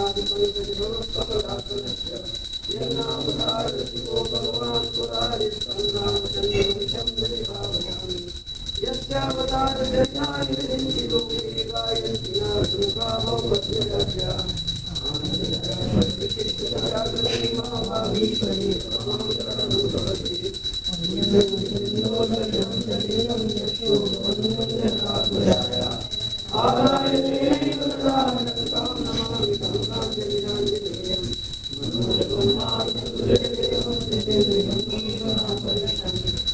ఆదిపదిగా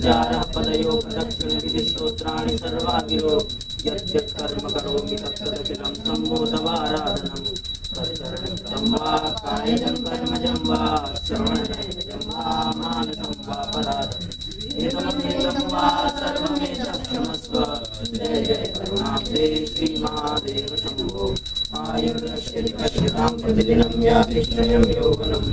सञ्चारः पदयो प्रदक्षिणविधिस्तोत्राणि सर्वा गिरो यद्यत् कर्म करोमि तत्तदखिलं सम्मोदवाराधनम् परिचरणं वा कायजं कर्मजं वा श्रवणजं वा मानसं वा पराधम् एतमपेदं वा सर्वमेतः क्षमस्व जय जय करुणाब्दे श्रीमहादेव शम्भो आयुर्नश्य कश्यतां प्रतिदिनं यातिष्ठयं यौवनम्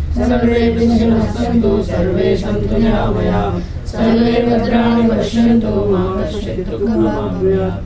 सर्वे विघ्नाः सन्तु सर्वे सन्तु निरामया। सर्वे भद्राणि पश्यन्तु मा कश्चित् दुःखमाप्नुयात्